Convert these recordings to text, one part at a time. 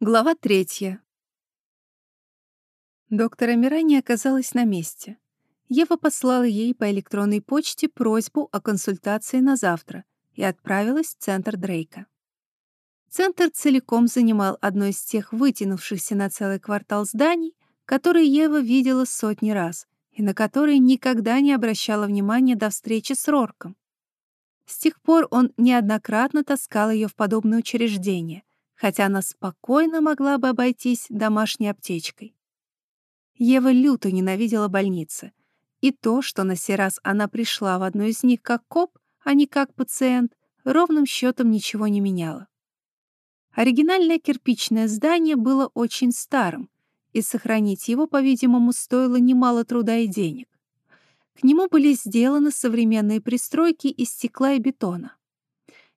Глава третья. Доктор Амира не оказалась на месте. Ева послала ей по электронной почте просьбу о консультации на завтра и отправилась в центр Дрейка. Центр целиком занимал одно из тех вытянувшихся на целый квартал зданий, которые Ева видела сотни раз и на которые никогда не обращала внимания до встречи с Рорком. С тех пор он неоднократно таскал ее в подобные учреждения — хотя она спокойно могла бы обойтись домашней аптечкой. Ева люто ненавидела больницы. И то, что на сей раз она пришла в одну из них как коп, а не как пациент, ровным счетом ничего не меняло. Оригинальное кирпичное здание было очень старым, и сохранить его, по-видимому, стоило немало труда и денег. К нему были сделаны современные пристройки из стекла и бетона.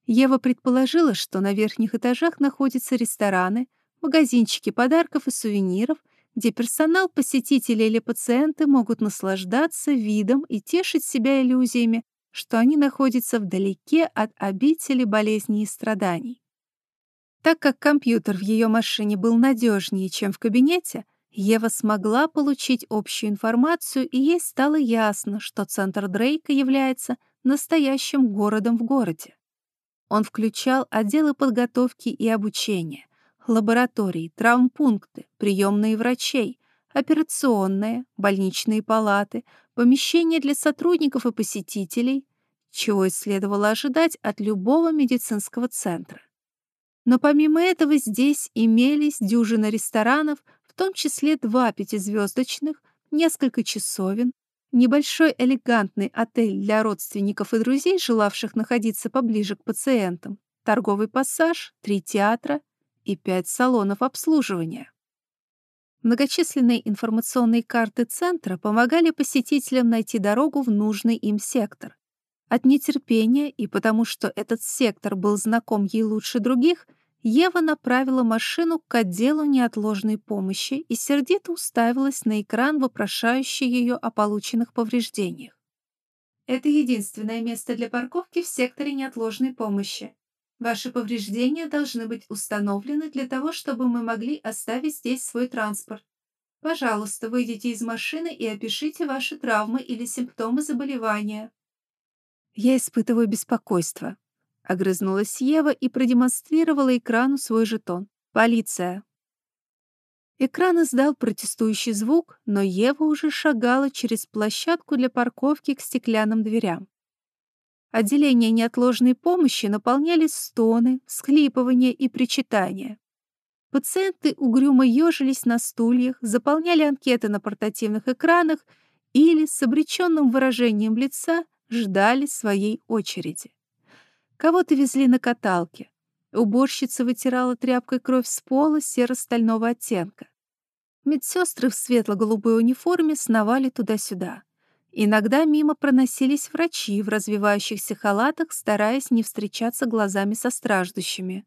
Ева предположила, что на верхних этажах находятся рестораны, магазинчики подарков и сувениров, где персонал, посетители или пациенты могут наслаждаться видом и тешить себя иллюзиями, что они находятся вдалеке от обители болезней и страданий. Так как компьютер в ее машине был надежнее, чем в кабинете, Ева смогла получить общую информацию, и ей стало ясно, что центр Дрейка является настоящим городом в городе. Он включал отделы подготовки и обучения, лаборатории, травмпункты, приемные врачей, операционные, больничные палаты, помещения для сотрудников и посетителей, чего и следовало ожидать от любого медицинского центра. Но помимо этого здесь имелись дюжина ресторанов, в том числе два пятизвездочных, несколько часовен, Небольшой элегантный отель для родственников и друзей, желавших находиться поближе к пациентам, торговый пассаж, три театра и пять салонов обслуживания. Многочисленные информационные карты центра помогали посетителям найти дорогу в нужный им сектор. От нетерпения и потому, что этот сектор был знаком ей лучше других, Ева направила машину к отделу неотложной помощи и сердито уставилась на экран, вопрошающий ее о полученных повреждениях. «Это единственное место для парковки в секторе неотложной помощи. Ваши повреждения должны быть установлены для того, чтобы мы могли оставить здесь свой транспорт. Пожалуйста, выйдите из машины и опишите ваши травмы или симптомы заболевания». «Я испытываю беспокойство», Огрызнулась Ева и продемонстрировала экрану свой жетон. «Полиция!» Экран издал протестующий звук, но Ева уже шагала через площадку для парковки к стеклянным дверям. Отделение неотложной помощи наполнялись стоны, схлипывания и причитания. Пациенты угрюмо ежились на стульях, заполняли анкеты на портативных экранах или с обреченным выражением лица ждали своей очереди. Кого-то везли на каталке. Уборщица вытирала тряпкой кровь с пола серо-стального оттенка. Медсестры в светло-голубой униформе сновали туда-сюда. Иногда мимо проносились врачи в развивающихся халатах, стараясь не встречаться глазами со страждущими.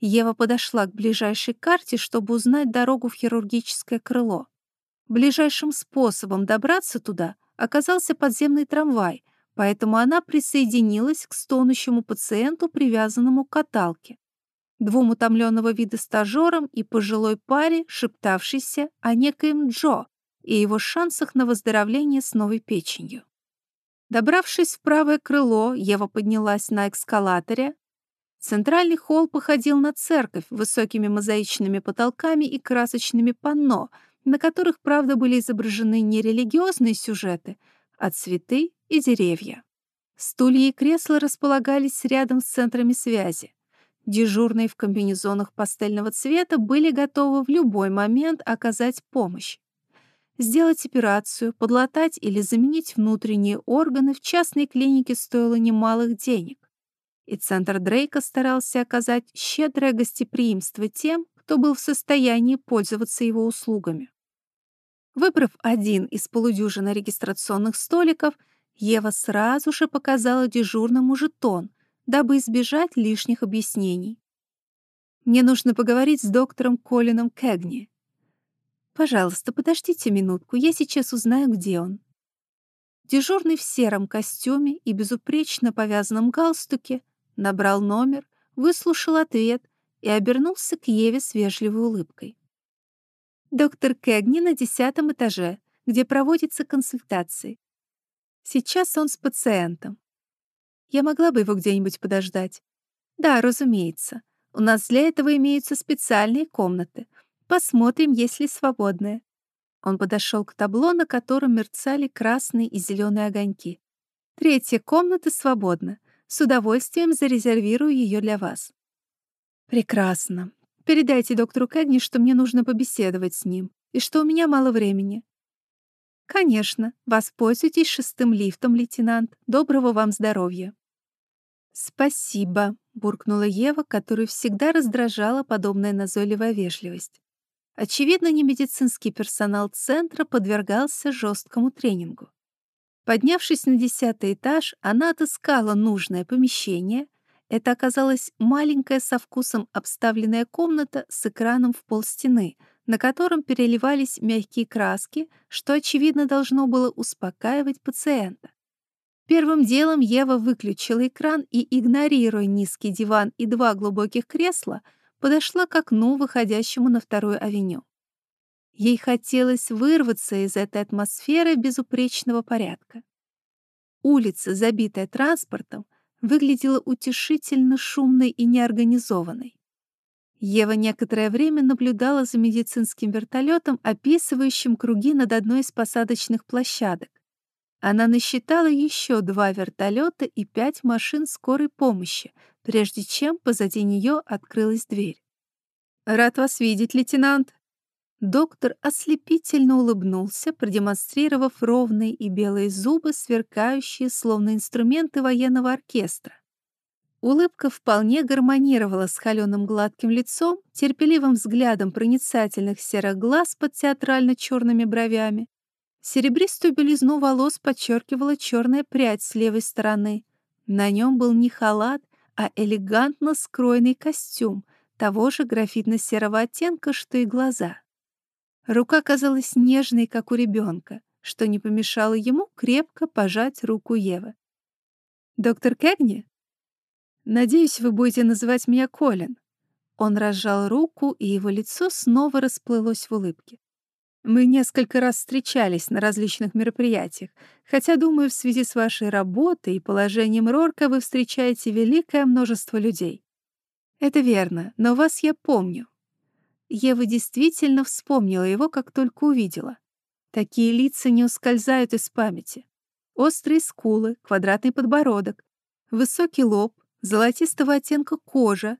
Ева подошла к ближайшей карте, чтобы узнать дорогу в хирургическое крыло. Ближайшим способом добраться туда оказался подземный трамвай, поэтому она присоединилась к стонущему пациенту, привязанному к каталке, двум утомленного вида стажерам и пожилой паре, шептавшейся о некоем Джо и его шансах на выздоровление с новой печенью. Добравшись в правое крыло, Ева поднялась на эскалаторе. Центральный холл походил на церковь высокими мозаичными потолками и красочными панно, на которых, правда, были изображены не религиозные сюжеты, а цветы и деревья. Стулья и кресла располагались рядом с центрами связи. Дежурные в комбинезонах пастельного цвета были готовы в любой момент оказать помощь. Сделать операцию, подлатать или заменить внутренние органы в частной клинике стоило немалых денег. И центр Дрейка старался оказать щедрое гостеприимство тем, кто был в состоянии пользоваться его услугами. Выбрав один из полудюжины регистрационных столиков, Ева сразу же показала дежурному жетон, дабы избежать лишних объяснений. «Мне нужно поговорить с доктором Колином Кэгни. Пожалуйста, подождите минутку, я сейчас узнаю, где он». Дежурный в сером костюме и безупречно повязанном галстуке набрал номер, выслушал ответ и обернулся к Еве с вежливой улыбкой. «Доктор Кэгни на десятом этаже, где проводятся консультации. Сейчас он с пациентом. Я могла бы его где-нибудь подождать. Да, разумеется. У нас для этого имеются специальные комнаты. Посмотрим, есть ли свободные. Он подошел к табло, на котором мерцали красные и зеленые огоньки. Третья комната свободна. С удовольствием зарезервирую ее для вас. Прекрасно. Передайте доктору Кэгни, что мне нужно побеседовать с ним, и что у меня мало времени. Конечно, воспользуйтесь шестым лифтом, лейтенант. Доброго вам здоровья. Спасибо, буркнула Ева, которую всегда раздражала подобная назойливая вежливость. Очевидно, не медицинский персонал центра подвергался жесткому тренингу. Поднявшись на десятый этаж, она отыскала нужное помещение. Это оказалась маленькая со вкусом обставленная комната с экраном в полстены, на котором переливались мягкие краски, что, очевидно, должно было успокаивать пациента. Первым делом Ева выключила экран и, игнорируя низкий диван и два глубоких кресла, подошла к окну, выходящему на вторую авеню. Ей хотелось вырваться из этой атмосферы безупречного порядка. Улица, забитая транспортом, выглядела утешительно шумной и неорганизованной. Ева некоторое время наблюдала за медицинским вертолетом, описывающим круги над одной из посадочных площадок. Она насчитала еще два вертолета и пять машин скорой помощи, прежде чем позади нее открылась дверь. «Рад вас видеть, лейтенант!» Доктор ослепительно улыбнулся, продемонстрировав ровные и белые зубы, сверкающие, словно инструменты военного оркестра. Улыбка вполне гармонировала с холеным гладким лицом, терпеливым взглядом проницательных серых глаз под театрально-черными бровями. Серебристую белизну волос подчеркивала черная прядь с левой стороны. На нем был не халат, а элегантно скроенный костюм того же графитно-серого оттенка, что и глаза. Рука казалась нежной, как у ребенка, что не помешало ему крепко пожать руку Евы. «Доктор Кэгни?» «Надеюсь, вы будете называть меня Колин». Он разжал руку, и его лицо снова расплылось в улыбке. «Мы несколько раз встречались на различных мероприятиях, хотя, думаю, в связи с вашей работой и положением Рорка вы встречаете великое множество людей. Это верно, но вас я помню. Ева действительно вспомнила его, как только увидела. Такие лица не ускользают из памяти. Острые скулы, квадратный подбородок, высокий лоб, золотистого оттенка кожа.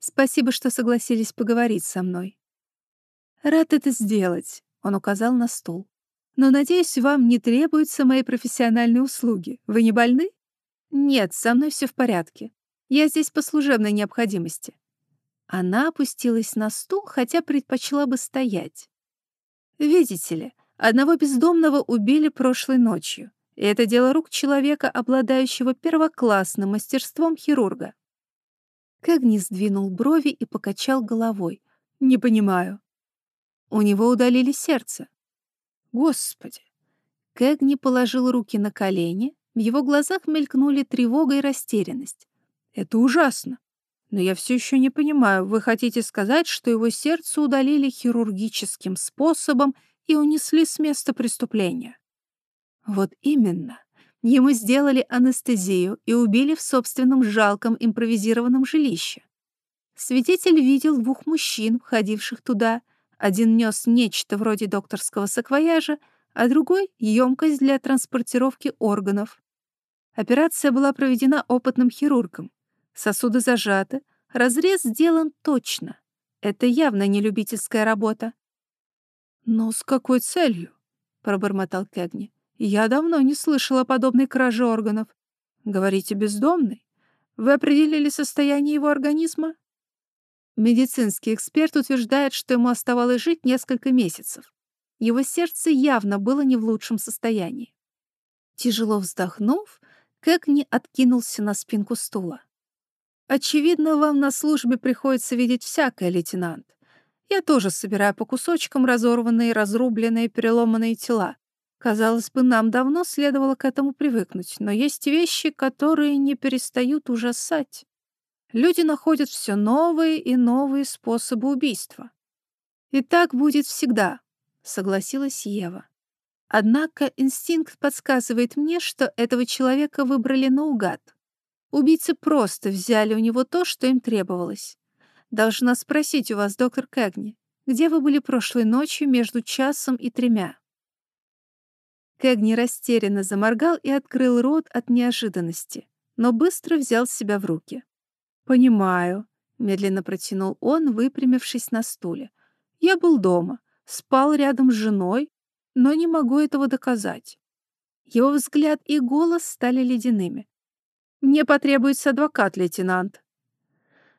Спасибо, что согласились поговорить со мной. Рад это сделать, он указал на стул. Но, надеюсь, вам не требуются мои профессиональные услуги. Вы не больны? Нет, со мной все в порядке. Я здесь по служебной необходимости. Она опустилась на стул, хотя предпочла бы стоять. Видите ли, одного бездомного убили прошлой ночью, и это дело рук человека, обладающего первоклассным мастерством хирурга. Кэгни сдвинул брови и покачал головой. «Не понимаю». У него удалили сердце. Господи! Кэгни положил руки на колени, в его глазах мелькнули тревога и растерянность. Это ужасно. Но я все еще не понимаю, вы хотите сказать, что его сердце удалили хирургическим способом и унесли с места преступления? Вот именно. Ему сделали анестезию и убили в собственном жалком импровизированном жилище. Свидетель видел двух мужчин, входивших туда. Один нес нечто вроде докторского саквояжа, а другой — емкость для транспортировки органов. Операция была проведена опытным хирургом. Сосуды зажаты, разрез сделан точно. Это явно не любительская работа. «Но с какой целью?» — пробормотал Кэгни. «Я давно не слышала о подобной краже органов. Говорите, бездомный? Вы определили состояние его организма?» Медицинский эксперт утверждает, что ему оставалось жить несколько месяцев. Его сердце явно было не в лучшем состоянии. Тяжело вздохнув, Кэгни откинулся на спинку стула. Очевидно, вам на службе приходится видеть всякое, лейтенант. Я тоже собираю по кусочкам разорванные, разрубленные, переломанные тела. Казалось бы, нам давно следовало к этому привыкнуть, но есть вещи, которые не перестают ужасать. Люди находят все новые и новые способы убийства. И так будет всегда, согласилась Ева. Однако инстинкт подсказывает мне, что этого человека выбрали наугад. Убийцы просто взяли у него то, что им требовалось. Должна спросить у вас, доктор Кэгни, где вы были прошлой ночью между часом и тремя?» Кэгни растерянно заморгал и открыл рот от неожиданности, но быстро взял себя в руки. «Понимаю», — медленно протянул он, выпрямившись на стуле. «Я был дома, спал рядом с женой, но не могу этого доказать». Его взгляд и голос стали ледяными. «Мне потребуется адвокат, лейтенант».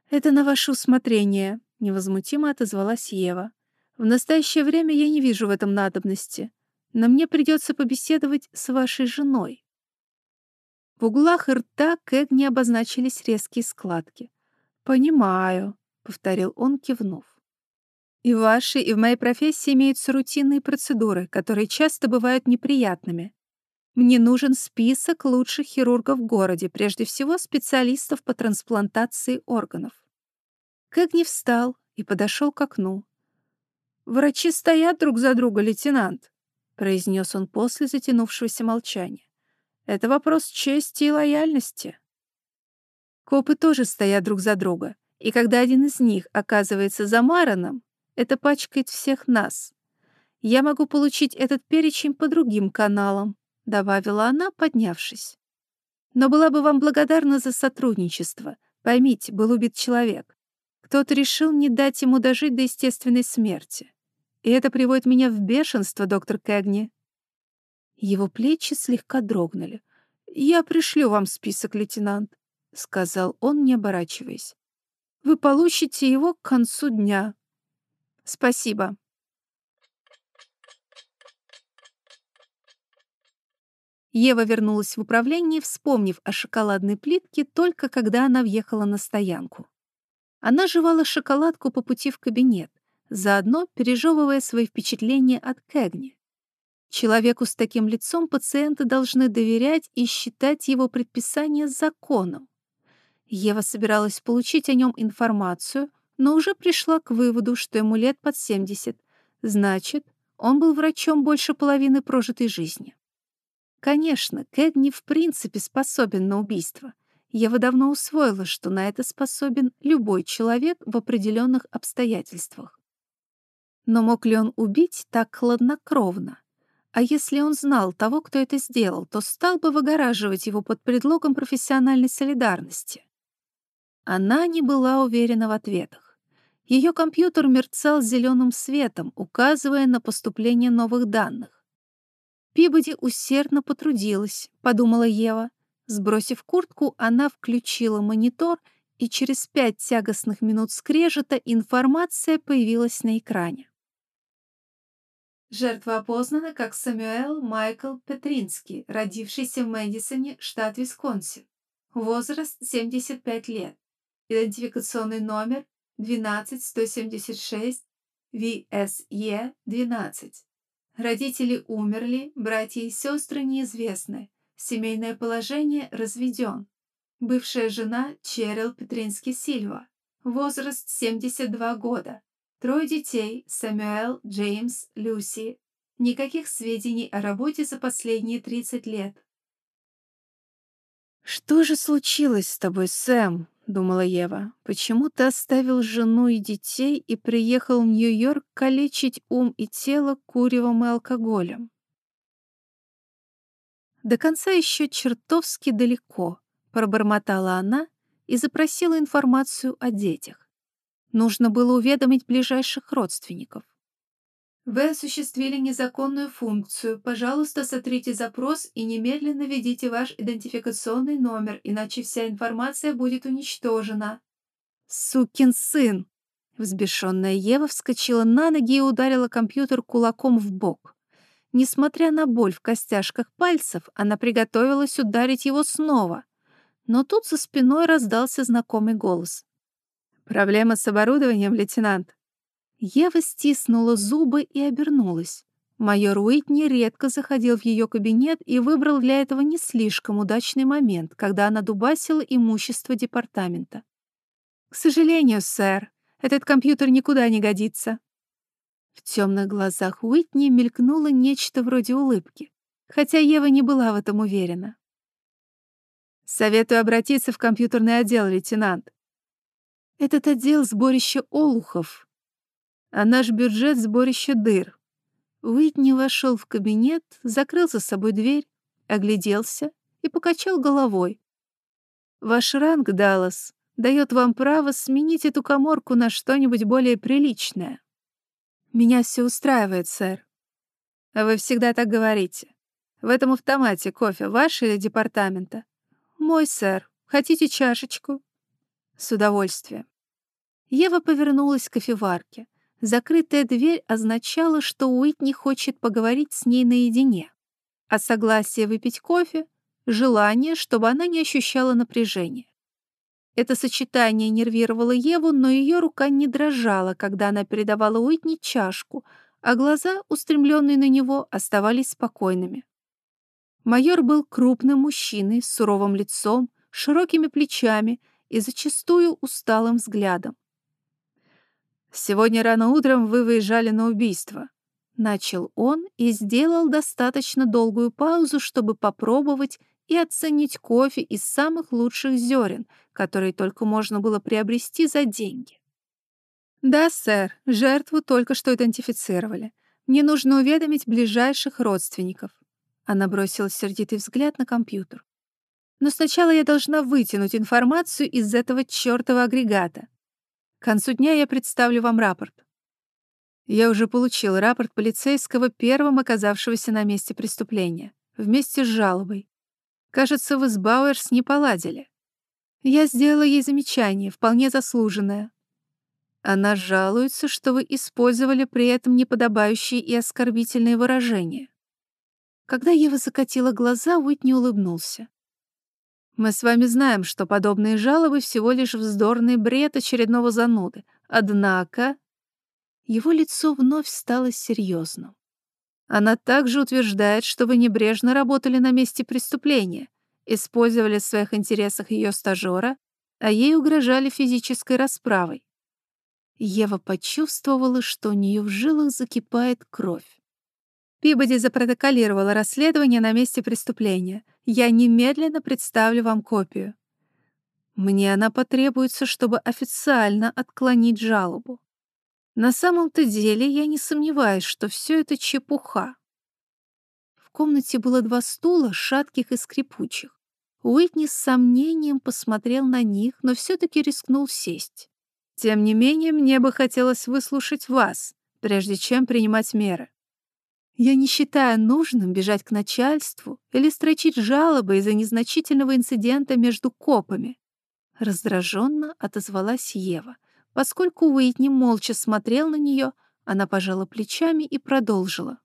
«Это на ваше усмотрение», — невозмутимо отозвалась Ева. «В настоящее время я не вижу в этом надобности, но мне придется побеседовать с вашей женой». В углах рта Кэгни обозначились резкие складки. «Понимаю», — повторил он, кивнув. «И в вашей, и в моей профессии имеются рутинные процедуры, которые часто бывают неприятными. Мне нужен список лучших хирургов в городе, прежде всего специалистов по трансплантации органов. Кэгни встал и подошел к окну. «Врачи стоят друг за друга, лейтенант», — произнес он после затянувшегося молчания. «Это вопрос чести и лояльности». Копы тоже стоят друг за друга, и когда один из них оказывается замаранным, это пачкает всех нас. Я могу получить этот перечень по другим каналам, — добавила она, поднявшись. «Но была бы вам благодарна за сотрудничество. Поймите, был убит человек. Кто-то решил не дать ему дожить до естественной смерти. И это приводит меня в бешенство, доктор Кэгни». Его плечи слегка дрогнули. «Я пришлю вам список, лейтенант», — сказал он, не оборачиваясь. «Вы получите его к концу дня». «Спасибо», Ева вернулась в управление, вспомнив о шоколадной плитке только когда она въехала на стоянку. Она жевала шоколадку по пути в кабинет, заодно пережевывая свои впечатления от Кэгни. Человеку с таким лицом пациенты должны доверять и считать его предписание законом. Ева собиралась получить о нем информацию, но уже пришла к выводу, что ему лет под 70. Значит, он был врачом больше половины прожитой жизни. Конечно, Кэгни в принципе способен на убийство. Ева давно усвоила, что на это способен любой человек в определенных обстоятельствах. Но мог ли он убить так хладнокровно? А если он знал того, кто это сделал, то стал бы выгораживать его под предлогом профессиональной солидарности. Она не была уверена в ответах. Ее компьютер мерцал зеленым светом, указывая на поступление новых данных. Пибоди усердно потрудилась, подумала Ева. Сбросив куртку, она включила монитор, и через пять тягостных минут скрежета информация появилась на экране. Жертва опознана как Самюэл Майкл Петринский, родившийся в Мэдисоне, штат Висконсин. Возраст 75 лет. Идентификационный номер 12176 VSE-12. Родители умерли, братья и сестры неизвестны. Семейное положение разведен. Бывшая жена Черил Петринский Сильва. Возраст 72 года. Трое детей – Сэмюэл, Джеймс, Люси. Никаких сведений о работе за последние 30 лет. «Что же случилось с тобой, Сэм?» — думала Ева. «Почему ты оставил жену и детей и приехал в Нью-Йорк калечить ум и тело куревом и алкоголем?» «До конца еще чертовски далеко», — пробормотала она и запросила информацию о детях. Нужно было уведомить ближайших родственников. Вы осуществили незаконную функцию. Пожалуйста, сотрите запрос и немедленно введите ваш идентификационный номер, иначе вся информация будет уничтожена. Сукин сын! Взбешенная Ева вскочила на ноги и ударила компьютер кулаком в бок. Несмотря на боль в костяшках пальцев, она приготовилась ударить его снова. Но тут за спиной раздался знакомый голос. «Проблема с оборудованием, лейтенант?» Ева стиснула зубы и обернулась. Майор Уитни редко заходил в ее кабинет и выбрал для этого не слишком удачный момент, когда она дубасила имущество департамента. «К сожалению, сэр, этот компьютер никуда не годится». В темных глазах Уитни мелькнуло нечто вроде улыбки, хотя Ева не была в этом уверена. «Советую обратиться в компьютерный отдел, лейтенант. Этот отдел — сборище олухов, а наш бюджет — сборище дыр. Уитни вошел в кабинет, закрыл за собой дверь, огляделся и покачал головой. «Ваш ранг, Даллас, дает вам право сменить эту коморку на что-нибудь более приличное. Меня все устраивает, сэр. А вы всегда так говорите. В этом автомате кофе ваш или департамента? Мой, сэр. Хотите чашечку? С удовольствием. Ева повернулась к кофеварке. Закрытая дверь означала, что Уитни хочет поговорить с ней наедине. А согласие выпить кофе — желание, чтобы она не ощущала напряжения. Это сочетание нервировало Еву, но ее рука не дрожала, когда она передавала Уитни чашку, а глаза, устремленные на него, оставались спокойными. Майор был крупным мужчиной с суровым лицом, широкими плечами и зачастую усталым взглядом. «Сегодня рано утром вы выезжали на убийство», — начал он и сделал достаточно долгую паузу, чтобы попробовать и оценить кофе из самых лучших зерен, которые только можно было приобрести за деньги. «Да, сэр, жертву только что идентифицировали. Мне нужно уведомить ближайших родственников». Она бросила сердитый взгляд на компьютер. «Но сначала я должна вытянуть информацию из этого чёртова агрегата. Концу дня я представлю вам рапорт». Я уже получил рапорт полицейского, первым оказавшегося на месте преступления, вместе с жалобой. Кажется, вы с Бауэрс не поладили. Я сделала ей замечание, вполне заслуженное. Она жалуется, что вы использовали при этом неподобающие и оскорбительные выражения. Когда Ева закатила глаза, Уитни улыбнулся. Мы с вами знаем, что подобные жалобы всего лишь вздорный бред очередного зануды. Однако... Его лицо вновь стало серьезным. Она также утверждает, что вы небрежно работали на месте преступления, использовали в своих интересах ее стажера, а ей угрожали физической расправой. Ева почувствовала, что у нее в жилах закипает кровь. Пибоди запротоколировала расследование на месте преступления. Я немедленно представлю вам копию. Мне она потребуется, чтобы официально отклонить жалобу. На самом-то деле я не сомневаюсь, что все это чепуха. В комнате было два стула, шатких и скрипучих. Уитни с сомнением посмотрел на них, но все-таки рискнул сесть. Тем не менее, мне бы хотелось выслушать вас, прежде чем принимать меры. Я не считаю нужным бежать к начальству или строчить жалобы из-за незначительного инцидента между копами. Раздраженно отозвалась Ева, Поскольку Уитни молча смотрел на нее, она пожала плечами и продолжила.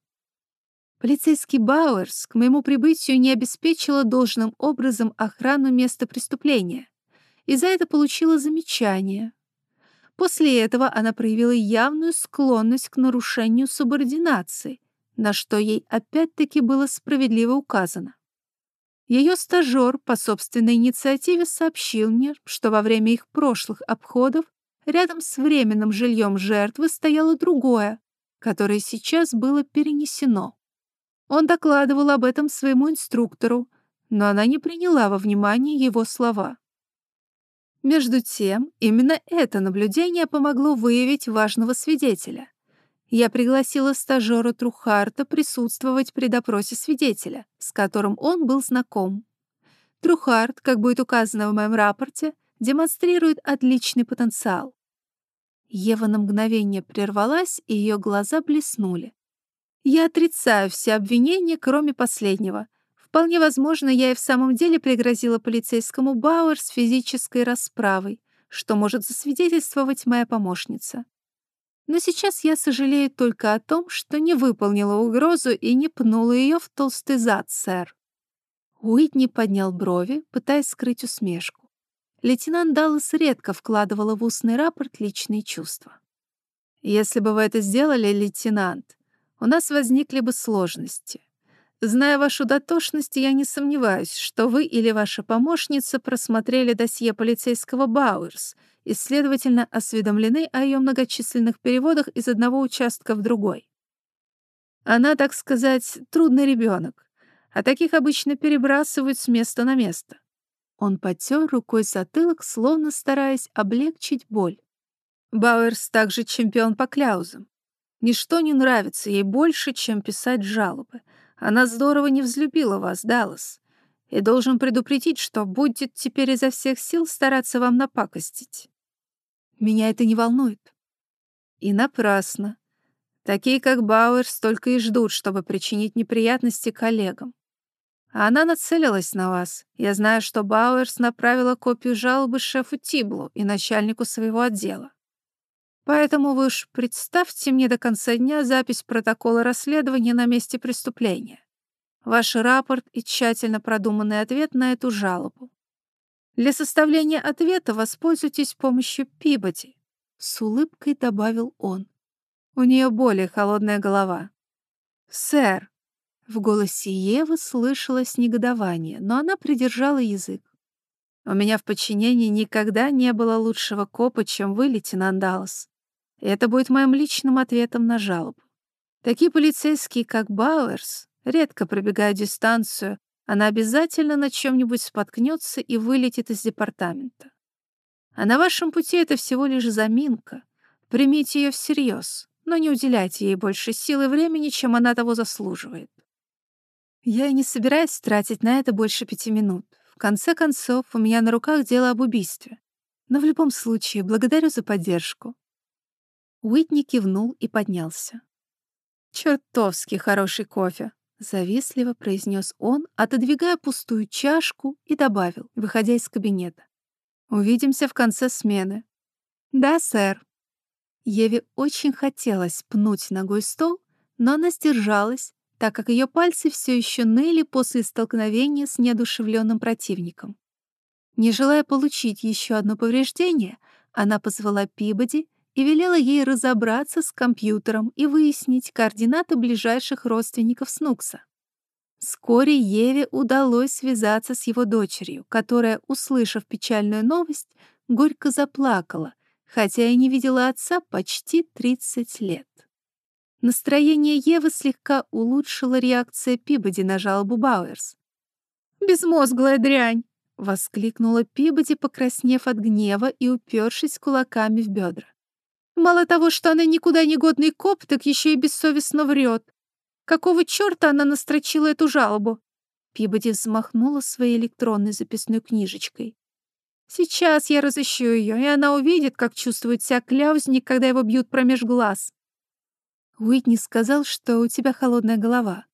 Полицейский Бауэрс к моему прибытию не обеспечила должным образом охрану места преступления, и за это получила замечание. После этого она проявила явную склонность к нарушению субординации, на что ей опять-таки было справедливо указано. Ее стажер по собственной инициативе сообщил мне, что во время их прошлых обходов Рядом с временным жильем жертвы стояло другое, которое сейчас было перенесено. Он докладывал об этом своему инструктору, но она не приняла во внимание его слова. Между тем, именно это наблюдение помогло выявить важного свидетеля. Я пригласила стажера Трухарта присутствовать при допросе свидетеля, с которым он был знаком. Трухарт, как будет указано в моем рапорте, демонстрирует отличный потенциал. Ева на мгновение прервалась, и ее глаза блеснули. «Я отрицаю все обвинения, кроме последнего. Вполне возможно, я и в самом деле пригрозила полицейскому Бауэр с физической расправой, что может засвидетельствовать моя помощница. Но сейчас я сожалею только о том, что не выполнила угрозу и не пнула ее в толстый зад, сэр». Уитни поднял брови, пытаясь скрыть усмешку. Лейтенант Даллас редко вкладывала в устный рапорт личные чувства. «Если бы вы это сделали, лейтенант, у нас возникли бы сложности. Зная вашу дотошность, я не сомневаюсь, что вы или ваша помощница просмотрели досье полицейского Бауэрс и, следовательно, осведомлены о ее многочисленных переводах из одного участка в другой. Она, так сказать, трудный ребенок, а таких обычно перебрасывают с места на место. Он потер рукой затылок, словно стараясь облегчить боль. Бауэрс также чемпион по кляузам. Ничто не нравится ей больше, чем писать жалобы. Она здорово не взлюбила вас, Даллас, и должен предупредить, что будет теперь изо всех сил стараться вам напакостить. Меня это не волнует. И напрасно. Такие, как Бауэрс, только и ждут, чтобы причинить неприятности коллегам. А она нацелилась на вас. Я знаю, что Бауэрс направила копию жалобы шефу Тиблу и начальнику своего отдела. Поэтому вы уж представьте мне до конца дня запись протокола расследования на месте преступления, ваш рапорт и тщательно продуманный ответ на эту жалобу. Для составления ответа воспользуйтесь помощью Пибоди, с улыбкой добавил он. У нее более холодная голова. Сэр, в голосе Евы слышалось негодование, но она придержала язык. У меня в подчинении никогда не было лучшего копа, чем вы, лейтенант Даллас. Это будет моим личным ответом на жалобу. Такие полицейские, как Бауэрс, редко пробегают дистанцию, она обязательно на чем-нибудь споткнется и вылетит из департамента. А на вашем пути это всего лишь заминка. Примите ее всерьез, но не уделяйте ей больше сил и времени, чем она того заслуживает. Я и не собираюсь тратить на это больше пяти минут. В конце концов, у меня на руках дело об убийстве. Но в любом случае, благодарю за поддержку. Уитни кивнул и поднялся. «Чертовски хороший кофе», — завистливо произнес он, отодвигая пустую чашку и добавил, выходя из кабинета. «Увидимся в конце смены». «Да, сэр». Еве очень хотелось пнуть ногой стол, но она сдержалась, так как ее пальцы все еще ныли после столкновения с неодушевленным противником. Не желая получить еще одно повреждение, она позвала Пибоди и велела ей разобраться с компьютером и выяснить координаты ближайших родственников Снукса. Вскоре Еве удалось связаться с его дочерью, которая, услышав печальную новость, горько заплакала, хотя и не видела отца почти 30 лет. Настроение Евы слегка улучшила реакция Пибоди на жалобу Бауэрс. «Безмозглая дрянь!» — воскликнула Пибоди, покраснев от гнева и упершись кулаками в бедра. Мало того, что она никуда не годный коп, так еще и бессовестно врет. Какого черта она настрочила эту жалобу? Пибоди взмахнула своей электронной записной книжечкой. Сейчас я разыщу ее, и она увидит, как чувствует себя кляузник, когда его бьют промеж глаз. Уитни сказал, что у тебя холодная голова.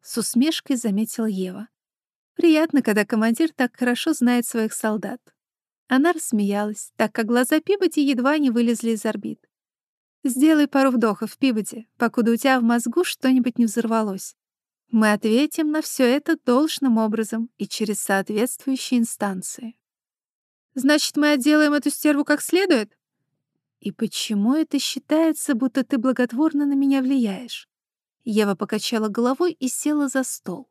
С усмешкой заметила Ева. Приятно, когда командир так хорошо знает своих солдат. Она рассмеялась, так как глаза Пибоди едва не вылезли из орбит. Сделай пару вдохов, Пибоди, покуда у тебя в мозгу что-нибудь не взорвалось. Мы ответим на все это должным образом и через соответствующие инстанции. Значит, мы отделаем эту стерву как следует? И почему это считается, будто ты благотворно на меня влияешь? Ева покачала головой и села за стол.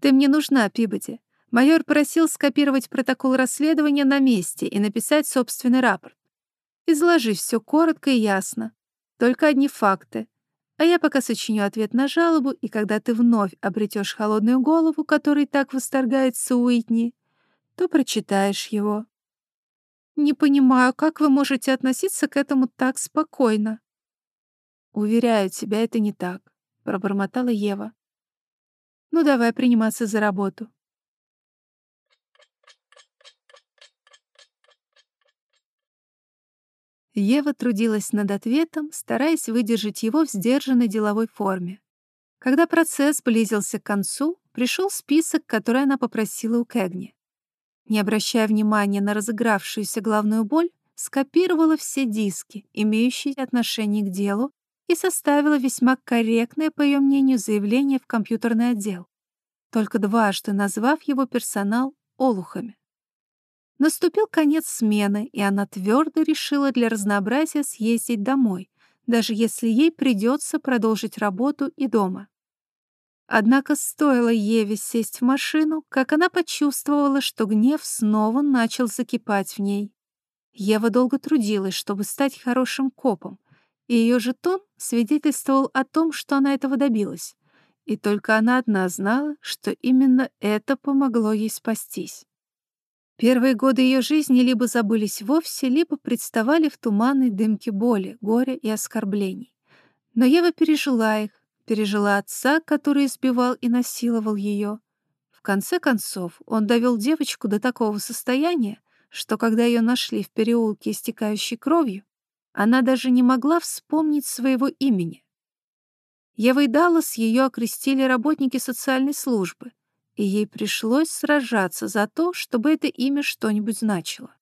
Ты мне нужна, Пибоди. Майор просил скопировать протокол расследования на месте и написать собственный рапорт. Изложи все коротко и ясно. Только одни факты. А я пока сочиню ответ на жалобу, и когда ты вновь обретешь холодную голову, которой так восторгается Уитни, то прочитаешь его. Не понимаю, как вы можете относиться к этому так спокойно. Уверяю тебя, это не так, пробормотала Ева. Ну давай приниматься за работу. Ева трудилась над ответом, стараясь выдержать его в сдержанной деловой форме. Когда процесс близился к концу, пришел список, который она попросила у Кэгни. Не обращая внимания на разыгравшуюся главную боль, скопировала все диски, имеющие отношение к делу, и составила весьма корректное, по ее мнению, заявление в компьютерный отдел, только дважды назвав его персонал олухами. Наступил конец смены, и она твердо решила для разнообразия съездить домой, даже если ей придется продолжить работу и дома. Однако стоило Еве сесть в машину, как она почувствовала, что гнев снова начал закипать в ней. Ева долго трудилась, чтобы стать хорошим копом, и ее жетон свидетельствовал о том, что она этого добилась. И только она одна знала, что именно это помогло ей спастись. Первые годы ее жизни либо забылись вовсе, либо представали в туманной дымке боли, горя и оскорблений. Но Ева пережила их, пережила отца, который избивал и насиловал ее. В конце концов, он довел девочку до такого состояния, что когда ее нашли в переулке, истекающей кровью, она даже не могла вспомнить своего имени. Евой Даллас ее окрестили работники социальной службы, и ей пришлось сражаться за то, чтобы это имя что-нибудь значило.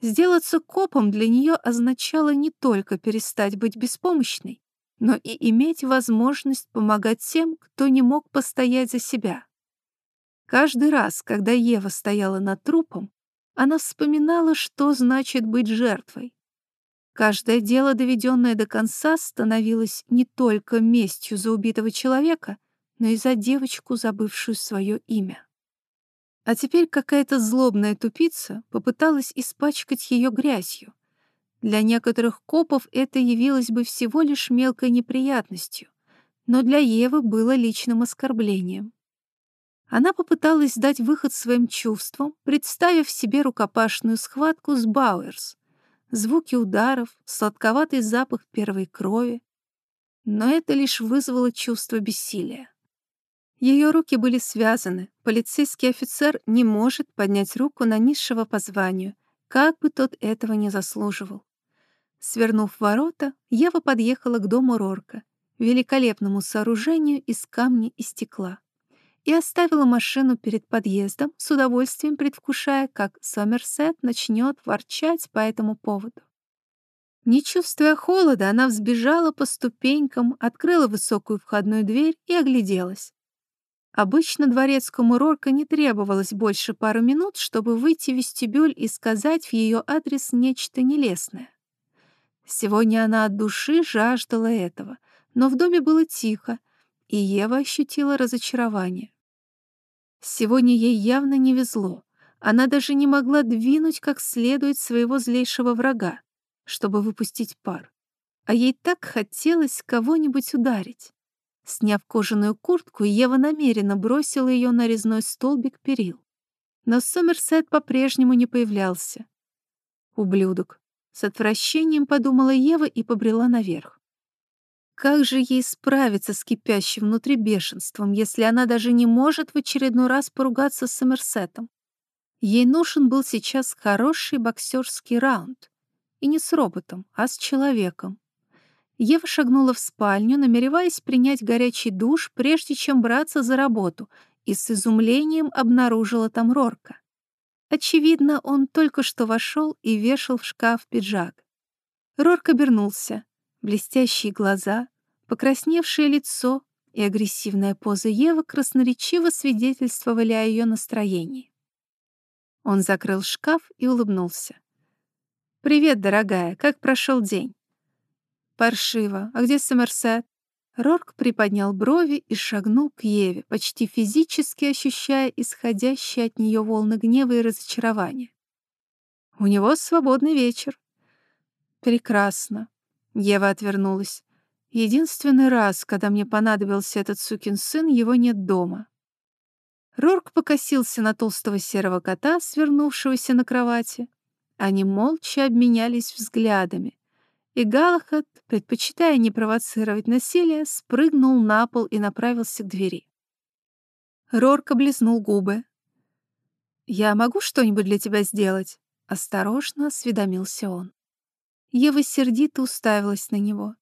Сделаться копом для нее означало не только перестать быть беспомощной, но и иметь возможность помогать тем, кто не мог постоять за себя. Каждый раз, когда Ева стояла над трупом, она вспоминала, что значит быть жертвой. Каждое дело, доведенное до конца, становилось не только местью за убитого человека, но и за девочку, забывшую свое имя. А теперь какая-то злобная тупица попыталась испачкать ее грязью, для некоторых копов это явилось бы всего лишь мелкой неприятностью, но для Евы было личным оскорблением. Она попыталась дать выход своим чувствам, представив себе рукопашную схватку с Бауэрс, звуки ударов, сладковатый запах первой крови. Но это лишь вызвало чувство бессилия. Ее руки были связаны, полицейский офицер не может поднять руку на низшего по званию, как бы тот этого не заслуживал. Свернув ворота, Ева подъехала к дому Рорка, великолепному сооружению из камня и стекла, и оставила машину перед подъездом, с удовольствием предвкушая, как Сомерсет начнет ворчать по этому поводу. Не чувствуя холода, она взбежала по ступенькам, открыла высокую входную дверь и огляделась. Обычно дворецкому Рорка не требовалось больше пары минут, чтобы выйти в вестибюль и сказать в ее адрес нечто нелестное. Сегодня она от души жаждала этого, но в доме было тихо, и Ева ощутила разочарование. Сегодня ей явно не везло. Она даже не могла двинуть как следует своего злейшего врага, чтобы выпустить пар. А ей так хотелось кого-нибудь ударить. Сняв кожаную куртку, Ева намеренно бросила ее на резной столбик перил. Но Сомерсет по-прежнему не появлялся. Ублюдок. С отвращением подумала Ева и побрела наверх. Как же ей справиться с кипящим внутри бешенством, если она даже не может в очередной раз поругаться с Сомерсетом? Ей нужен был сейчас хороший боксерский раунд. И не с роботом, а с человеком. Ева шагнула в спальню, намереваясь принять горячий душ, прежде чем браться за работу, и с изумлением обнаружила там Рорка. Очевидно, он только что вошел и вешал в шкаф пиджак. Рорк обернулся. Блестящие глаза, покрасневшее лицо и агрессивная поза Евы красноречиво свидетельствовали о ее настроении. Он закрыл шкаф и улыбнулся. «Привет, дорогая, как прошел день?» «Паршиво. А где Сомерсет?» Рорк приподнял брови и шагнул к Еве, почти физически ощущая исходящие от нее волны гнева и разочарования. «У него свободный вечер». «Прекрасно». Ева отвернулась. «Единственный раз, когда мне понадобился этот сукин сын, его нет дома». Рорк покосился на толстого серого кота, свернувшегося на кровати. Они молча обменялись взглядами, и Галахад, предпочитая не провоцировать насилие, спрыгнул на пол и направился к двери. Рорк облизнул губы. «Я могу что-нибудь для тебя сделать?» — осторожно осведомился он. Ева сердито уставилась на него.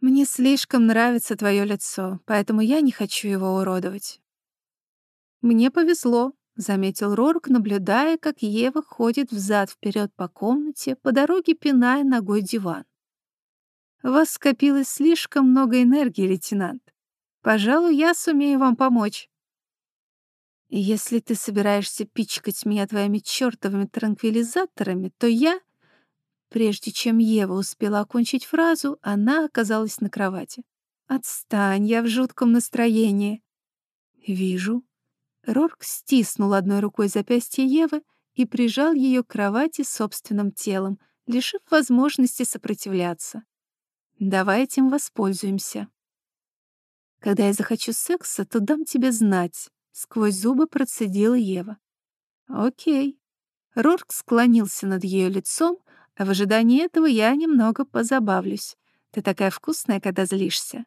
«Мне слишком нравится твое лицо, поэтому я не хочу его уродовать». «Мне повезло», заметил Рорк, наблюдая, как Ева ходит взад вперед по комнате, по дороге пиная ногой диван. «У вас скопилось слишком много энергии, лейтенант. Пожалуй, я сумею вам помочь». «Если ты собираешься пичкать меня твоими чертовыми транквилизаторами, то я...» Прежде чем Ева успела окончить фразу, она оказалась на кровати. «Отстань, я в жутком настроении». «Вижу», Рорк стиснул одной рукой запястье Евы и прижал ее к кровати собственным телом, лишив возможности сопротивляться. Давай этим воспользуемся. Когда я захочу секса, то дам тебе знать, сквозь зубы процедила Ева. Окей. Рорк склонился над ее лицом, а в ожидании этого я немного позабавлюсь. Ты такая вкусная, когда злишься.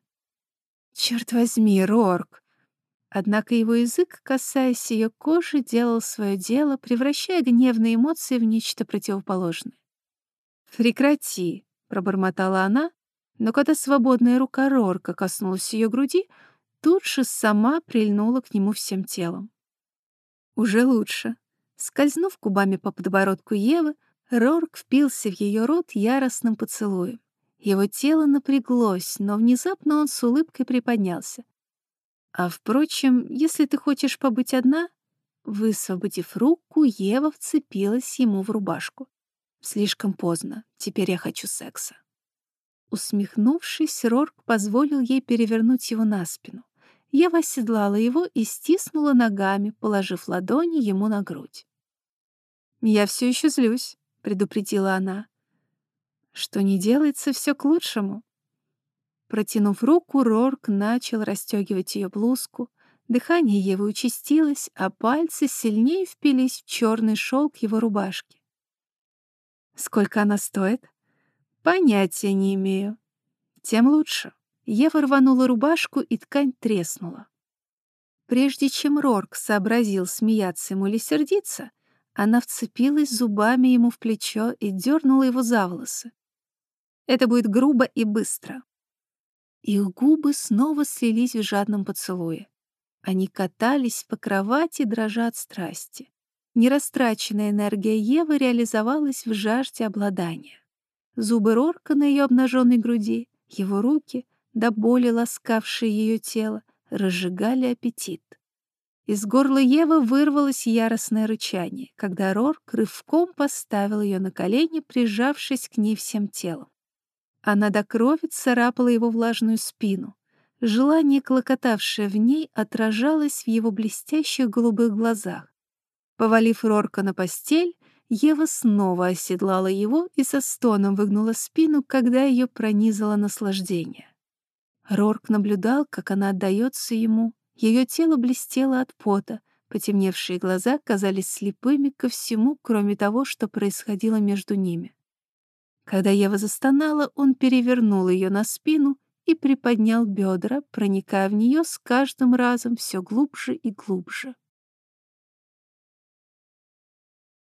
Черт возьми, Рорк. Однако его язык, касаясь ее кожи, делал свое дело, превращая гневные эмоции в нечто противоположное. «Прекрати», — пробормотала она, но когда свободная рука Рорка коснулась ее груди, тут же сама прильнула к нему всем телом. Уже лучше. Скользнув губами по подбородку Евы, Рорк впился в ее рот яростным поцелуем. Его тело напряглось, но внезапно он с улыбкой приподнялся. «А впрочем, если ты хочешь побыть одна...» Высвободив руку, Ева вцепилась ему в рубашку. «Слишком поздно. Теперь я хочу секса». Усмехнувшись, Рорк позволил ей перевернуть его на спину. Ева оседлала его и стиснула ногами, положив ладони ему на грудь. «Я все еще злюсь», — предупредила она. «Что не делается, все к лучшему». Протянув руку, Рорк начал расстегивать ее блузку. Дыхание Евы участилось, а пальцы сильнее впились в черный шелк его рубашки. «Сколько она стоит?» «Понятия не имею». «Тем лучше». Ева рванула рубашку, и ткань треснула. Прежде чем Рорк сообразил, смеяться ему или сердиться, она вцепилась зубами ему в плечо и дернула его за волосы. Это будет грубо и быстро. Их губы снова слились в жадном поцелуе. Они катались по кровати, дрожа от страсти. Нерастраченная энергия Евы реализовалась в жажде обладания. Зубы Рорка на ее обнаженной груди, его руки, до боли ласкавшие ее тело, разжигали аппетит. Из горла Евы вырвалось яростное рычание, когда Рорк рывком поставил ее на колени, прижавшись к ней всем телом. Она до крови царапала его влажную спину. Желание, клокотавшее в ней, отражалось в его блестящих голубых глазах. Повалив Рорка на постель, Ева снова оседлала его и со стоном выгнула спину, когда ее пронизало наслаждение. Рорк наблюдал, как она отдается ему, ее тело блестело от пота, потемневшие глаза казались слепыми ко всему, кроме того, что происходило между ними. Когда Ева застонала, он перевернул ее на спину и приподнял бедра, проникая в нее с каждым разом все глубже и глубже.